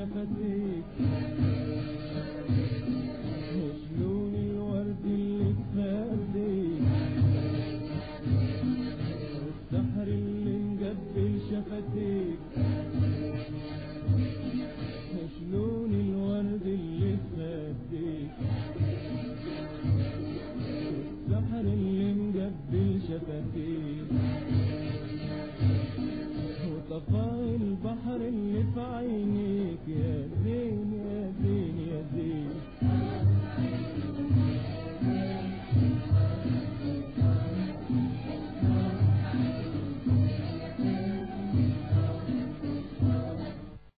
شفتيك البحر اللي في عينيك يا